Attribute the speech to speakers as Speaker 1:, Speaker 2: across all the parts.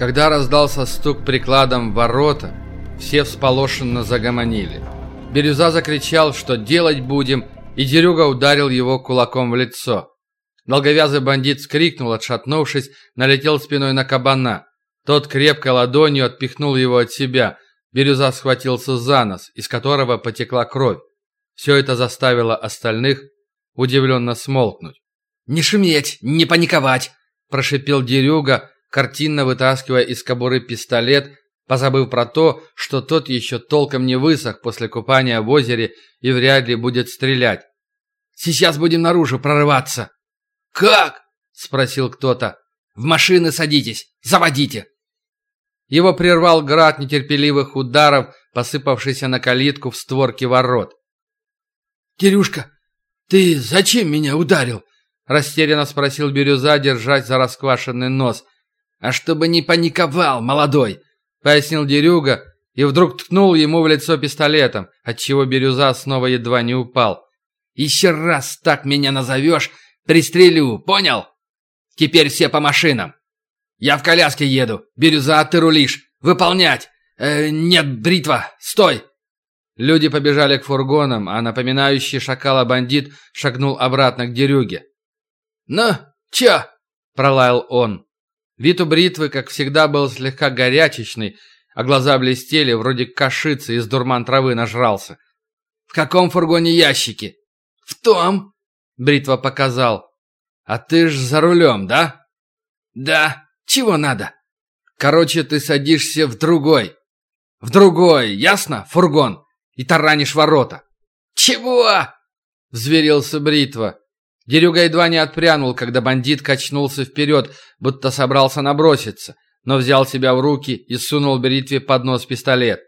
Speaker 1: Когда раздался стук прикладом в ворота, все всполошенно загомонили. Бирюза закричал, что делать будем, и Дерюга ударил его кулаком в лицо. Долговязый бандит скрикнул, отшатнувшись, налетел спиной на кабана. Тот крепкой ладонью отпихнул его от себя. Бирюза схватился за нос, из которого потекла кровь. Все это заставило остальных удивленно смолкнуть.
Speaker 2: «Не шуметь, не паниковать!» – прошипел Дерюга, картинно вытаскивая из кобуры пистолет, позабыв про то, что тот еще толком не высох после купания в озере и вряд ли будет стрелять. «Сейчас будем наружу прорываться!»
Speaker 1: «Как?»
Speaker 2: – спросил кто-то. «В машины садитесь, заводите!»
Speaker 1: Его прервал град нетерпеливых ударов, посыпавшийся на калитку в створке ворот.
Speaker 2: «Кирюшка, ты зачем меня ударил?»
Speaker 1: Растерянно спросил Бирюза, держать за расквашенный нос.
Speaker 2: «А чтобы не паниковал, молодой!»
Speaker 1: Пояснил Дерюга и вдруг ткнул ему в лицо пистолетом, отчего Бирюза снова едва не упал.
Speaker 2: «Еще раз так меня назовешь, пристрелю, понял? Теперь все по машинам. Я в коляске еду, Бирюза, ты рулишь. Выполнять! Э, нет, бритва, стой!»
Speaker 1: Люди побежали к фургонам, а напоминающий шакала бандит шагнул обратно к дерюге.
Speaker 2: «Ну, чё?»
Speaker 1: – пролаял он. Вид у бритвы, как всегда, был слегка горячечный, а глаза блестели, вроде кашицы из дурман травы нажрался.
Speaker 2: «В каком фургоне ящики?»
Speaker 1: «В том!» – бритва показал. «А ты ж за рулем, да?»
Speaker 2: «Да. Чего надо?»
Speaker 1: «Короче, ты садишься в другой».
Speaker 2: «В другой, ясно, фургон?» и таранишь ворота».
Speaker 1: «Чего?» — взверился Бритва. Дерюга едва не отпрянул, когда бандит качнулся вперед, будто собрался наброситься, но взял себя в руки и сунул Бритве под нос пистолет.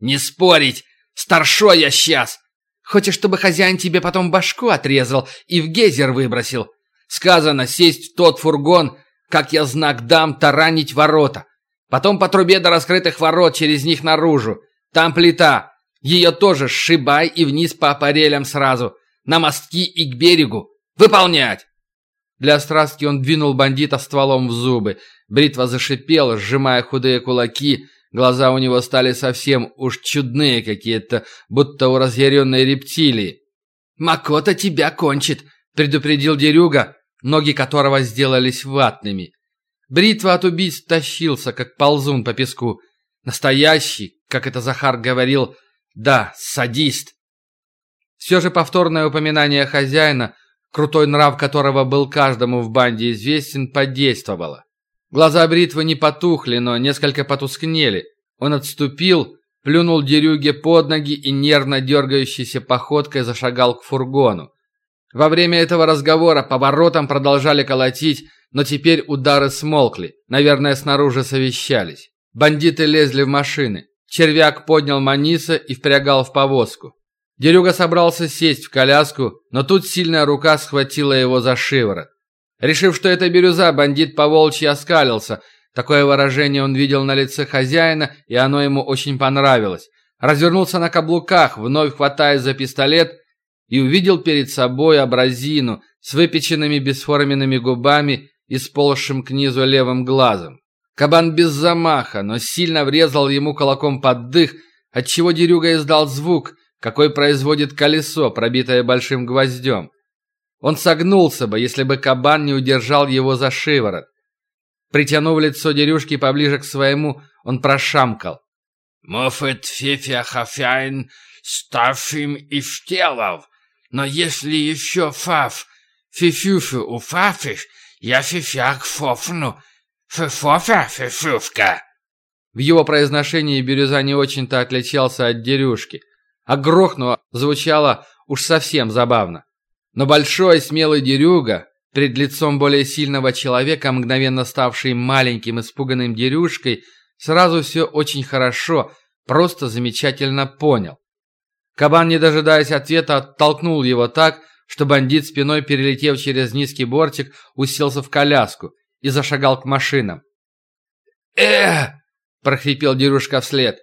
Speaker 2: «Не спорить! Старшой я сейчас! Хочешь, чтобы хозяин тебе потом башку отрезал и в гейзер выбросил? Сказано сесть в тот фургон, как я знак дам, таранить ворота. Потом по трубе до раскрытых ворот через них наружу. Там плита. Ее тоже сшибай и вниз по аппарелям сразу. На мостки и к берегу. Выполнять!»
Speaker 1: Для страстки он двинул бандита стволом в зубы. Бритва зашипела, сжимая худые кулаки. Глаза у него стали совсем уж чудные какие-то, будто у разъяренной рептилии.
Speaker 2: «Макота тебя кончит!» — предупредил Дерюга, ноги которого сделались ватными.
Speaker 1: Бритва от убийств тащился, как ползун по песку. Настоящий, как это Захар говорил, да, садист. Все же повторное упоминание хозяина, крутой нрав которого был каждому в банде известен, подействовало. Глаза бритвы не потухли, но несколько потускнели. Он отступил, плюнул дерюге под ноги и нервно дергающейся походкой зашагал к фургону. Во время этого разговора по воротам продолжали колотить, но теперь удары смолкли. Наверное, снаружи совещались. Бандиты лезли в машины. Червяк поднял Маниса и впрягал в повозку. Дерюга собрался сесть в коляску, но тут сильная рука схватила его за шиворот. Решив, что это бирюза, бандит по-волчьи оскалился. Такое выражение он видел на лице хозяина, и оно ему очень понравилось. Развернулся на каблуках, вновь хватаясь за пистолет, и увидел перед собой абразину с выпеченными бесформенными губами и сползшим к низу левым глазом. Кабан без замаха, но сильно врезал ему кулаком под дых, отчего Дерюга издал звук, какой производит колесо, пробитое большим гвоздем. Он согнулся бы, если бы кабан не удержал его за шиворот. Притянув лицо Дерюшки поближе к своему, он прошамкал.
Speaker 2: «Мофет фефя хафяин ставшим и втелов, но если еще фаф фифюфю уфафиш, я фифяк фофну, «Фефофа, фефюшка!»
Speaker 1: В его произношении Бирюза не очень-то отличался от дерюшки, а грохнуло звучало уж совсем забавно. Но большой смелый дерюга, пред лицом более сильного человека, мгновенно ставший маленьким испуганным дерюшкой, сразу все очень хорошо, просто замечательно понял. Кабан, не дожидаясь ответа, оттолкнул его так, что бандит, спиной перелетев через низкий бортик, уселся в коляску – и зашагал к машинам.
Speaker 2: э прохрипел Дерюшка вслед.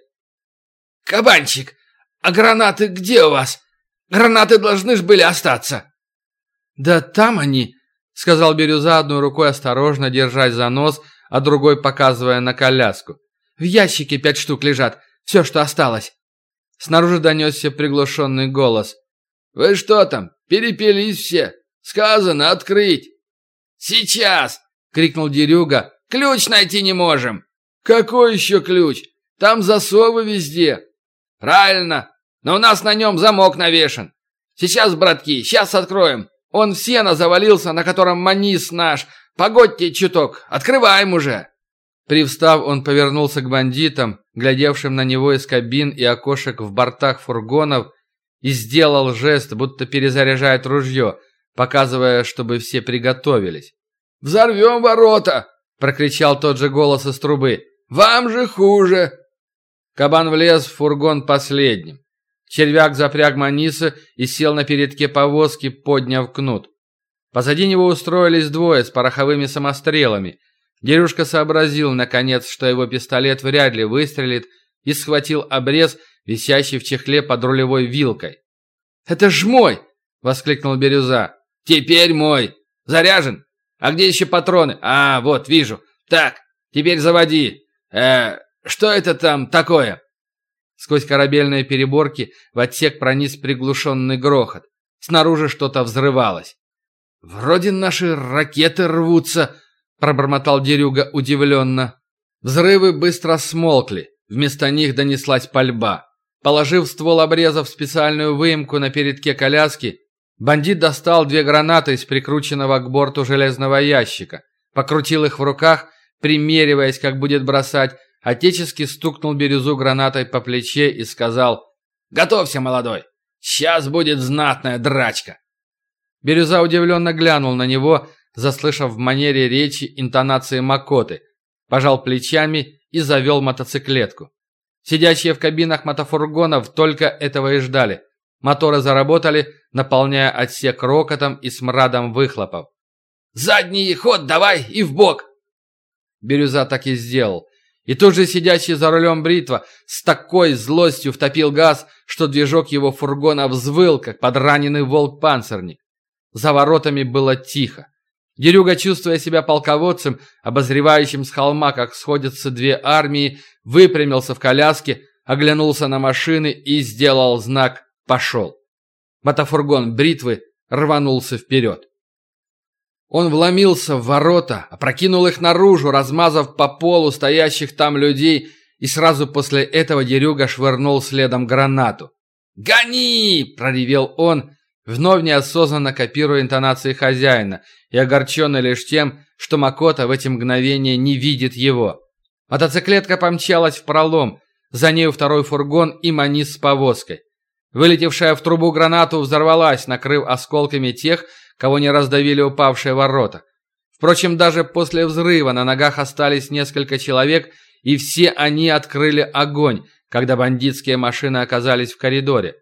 Speaker 2: «Кабанчик, а гранаты где у вас? Гранаты должны ж были остаться!»
Speaker 1: «Да там они!» — сказал Бирюза одной рукой осторожно, держась за нос, а другой показывая на коляску. «В ящике пять штук лежат. Все, что осталось». Снаружи донесся приглушенный голос.
Speaker 2: «Вы что там, перепились все? Сказано открыть!» «Сейчас!» — крикнул Дерюга. «Ключ найти не можем!» «Какой еще ключ? Там засовы везде!» «Правильно! Но у нас на нем замок навешан! Сейчас, братки, сейчас откроем! Он в сено завалился, на котором манис наш! Погодьте чуток! Открываем уже!»
Speaker 1: Привстав, он повернулся к бандитам, глядевшим на него из кабин и окошек в бортах фургонов, и сделал жест, будто перезаряжает ружье, показывая, чтобы все приготовились.
Speaker 2: «Взорвем ворота!» — прокричал тот же голос из трубы. «Вам же хуже!»
Speaker 1: Кабан влез в фургон последним. Червяк запряг Маниса и сел на передке повозки, подняв кнут. Позади него устроились двое с пороховыми самострелами — Дерюшка сообразил, наконец, что его пистолет вряд ли выстрелит, и схватил обрез, висящий в чехле под рулевой вилкой.
Speaker 2: «Это ж мой!» — воскликнул Бирюза. «Теперь мой! Заряжен? А где еще патроны? А, вот, вижу. Так, теперь заводи. Э, что это там такое?»
Speaker 1: Сквозь корабельные переборки в отсек прониз приглушенный грохот. Снаружи что-то взрывалось.
Speaker 2: «Вроде наши ракеты рвутся»,
Speaker 1: пробормотал Дерюга удивленно. Взрывы быстро смолкли. Вместо них донеслась пальба. Положив ствол обреза в специальную выемку на передке коляски, бандит достал две гранаты из прикрученного к борту железного ящика, покрутил их в руках, примериваясь, как будет бросать, отечески стукнул бирюзу гранатой по плече и сказал «Готовься, молодой! Сейчас будет знатная драчка!» Бирюза удивленно глянул на него, заслышав в манере речи интонации Макоты, пожал плечами и завел мотоциклетку. Сидящие в кабинах мотофургонов только этого и ждали. Моторы заработали, наполняя отсек рокотом и смрадом выхлопов.
Speaker 2: «Задний ход давай и в бок!»
Speaker 1: Бирюза так и сделал. И тут же сидящий за рулем бритва с такой злостью втопил газ, что движок его фургона взвыл, как подраненный волк-панцирник. За воротами было тихо. Дерюга, чувствуя себя полководцем, обозревающим с холма, как сходятся две армии, выпрямился в коляске, оглянулся на машины и сделал знак «Пошел». Мотофургон бритвы рванулся вперед. Он вломился в ворота, опрокинул их наружу, размазав по полу стоящих там людей, и сразу после этого Дерюга швырнул следом гранату.
Speaker 2: «Гони!» – проревел
Speaker 1: он, вновь неосознанно копируя интонации хозяина и огорченный лишь тем, что Макота в эти мгновения не видит его. Мотоциклетка помчалась в пролом, за нею второй фургон и Манис с повозкой. Вылетевшая в трубу гранату взорвалась, накрыв осколками тех, кого не раздавили упавшие ворота. Впрочем, даже после взрыва на ногах остались несколько человек, и все они открыли огонь, когда бандитские машины оказались в коридоре.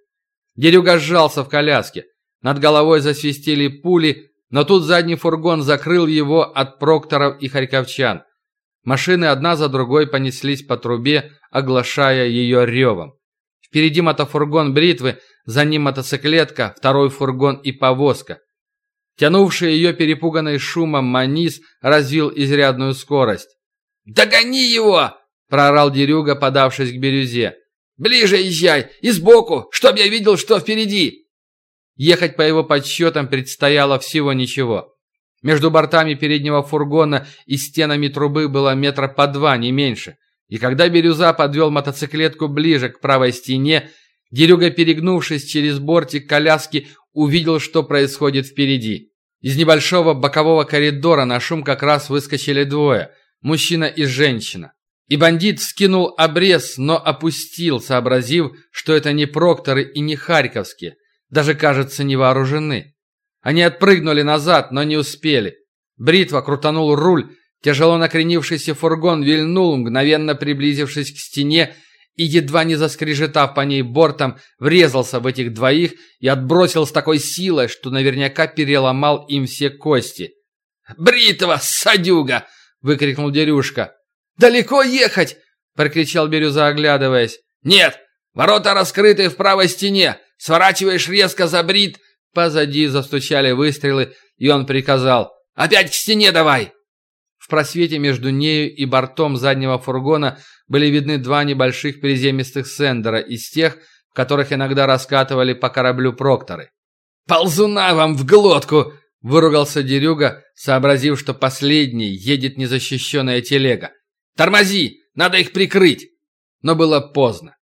Speaker 1: Дерюга сжался в коляске. Над головой засвистели пули, но тут задний фургон закрыл его от прокторов и харьковчан. Машины одна за другой понеслись по трубе, оглашая ее ревом. Впереди мотофургон бритвы, за ним мотоциклетка, второй фургон и повозка. Тянувший ее перепуганный шумом Манис развил изрядную скорость.
Speaker 2: «Догони его!» – проорал Дерюга, подавшись к бирюзе. «Ближе езжай! И сбоку, чтоб я видел, что впереди!»
Speaker 1: Ехать по его подсчетам предстояло всего ничего. Между бортами переднего фургона и стенами трубы было метра по два, не меньше. И когда Бирюза подвел мотоциклетку ближе к правой стене, Дерюга, перегнувшись через бортик коляски, увидел, что происходит впереди. Из небольшого бокового коридора на шум как раз выскочили двое – мужчина и женщина. И бандит вскинул обрез, но опустил, сообразив, что это не прокторы и не харьковские, даже, кажется, не вооружены. Они отпрыгнули назад, но не успели. Бритва крутанул руль, тяжело накренившийся фургон вильнул, мгновенно приблизившись к стене, и, едва не заскрежетав по ней бортом, врезался в этих двоих и отбросил с такой силой, что наверняка переломал им все кости.
Speaker 2: «Бритва, садюга!» — выкрикнул Дерюшка.
Speaker 1: «Далеко ехать!» — прокричал Бирюза, оглядываясь.
Speaker 2: «Нет, ворота раскрыты в правой стене. Сворачиваешь резко за брит!»
Speaker 1: Позади застучали выстрелы, и он приказал.
Speaker 2: «Опять к стене давай!»
Speaker 1: Просвете между нею и бортом заднего фургона были видны два небольших приземистых сендера из тех, которых иногда раскатывали по кораблю прокторы.
Speaker 2: «Ползуна вам в глотку!» – выругался Дерюга, сообразив, что последний едет незащищенная телега. «Тормози! Надо их прикрыть!» Но было поздно.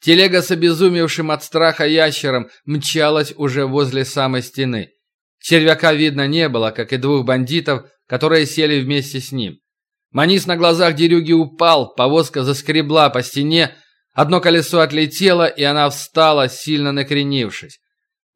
Speaker 2: Телега с обезумевшим от страха ящером мчалась уже возле самой стены. Червяка видно не было, как и двух бандитов, которые сели вместе с ним. Манис на глазах Дерюги упал, повозка заскребла по стене, одно колесо отлетело, и она встала, сильно накренившись.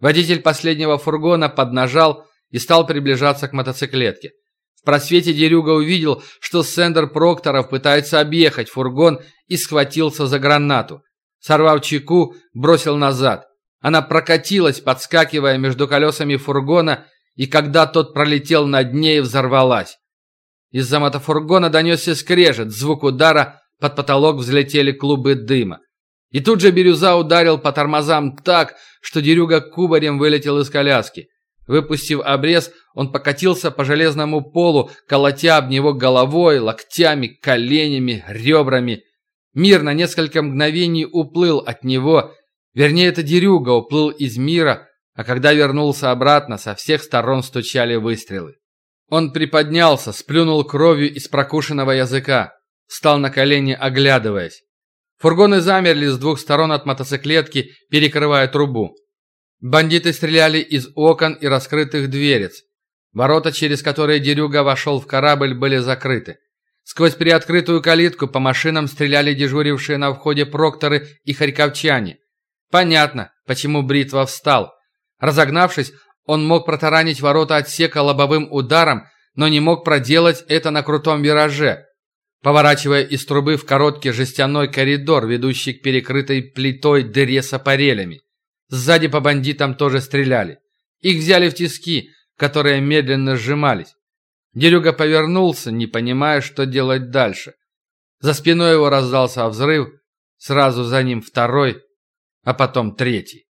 Speaker 2: Водитель последнего фургона поднажал и стал приближаться к мотоциклетке. В просвете Дерюга увидел, что Сендер Прокторов пытается объехать фургон и схватился за гранату. Сорвав чеку, бросил назад. Она прокатилась, подскакивая между колесами фургона, и когда тот пролетел над ней, взорвалась. Из-за мотофургона донесся скрежет, звук удара, под потолок взлетели клубы дыма. И тут же Бирюза ударил по тормозам так, что Дерюга кубарем вылетел из коляски. Выпустив обрез, он покатился по железному полу, колотя об него головой, локтями, коленями, ребрами. Мир на несколько мгновений уплыл от него, вернее, это Дерюга уплыл из мира, а когда вернулся обратно, со всех сторон стучали выстрелы. Он приподнялся, сплюнул кровью из прокушенного языка, встал на колени, оглядываясь. Фургоны замерли с двух сторон от мотоциклетки, перекрывая трубу. Бандиты стреляли из окон и раскрытых дверец. Ворота, через которые Дерюга вошел в корабль, были закрыты. Сквозь приоткрытую калитку по машинам стреляли дежурившие на входе прокторы и харьковчане. Понятно, почему Бритва встал. Разогнавшись, он мог протаранить ворота отсека лобовым ударом, но не мог проделать это на крутом вираже поворачивая из трубы в короткий жестяной коридор, ведущий к перекрытой плитой дыре с аппарелями. Сзади по бандитам тоже стреляли. Их взяли в тиски, которые медленно сжимались. Дерюга повернулся, не понимая, что делать дальше. За спиной его раздался взрыв, сразу за ним второй, а потом третий.